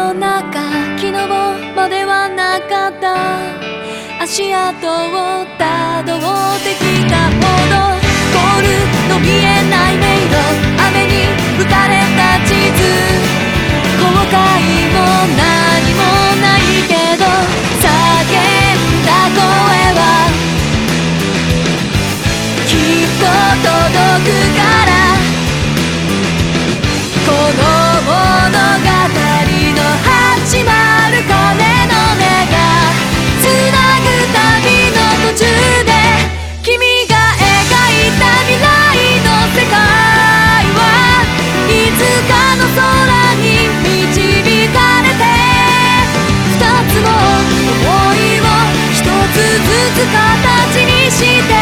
の中昨日まではなかった。足跡をたどってくつ形にして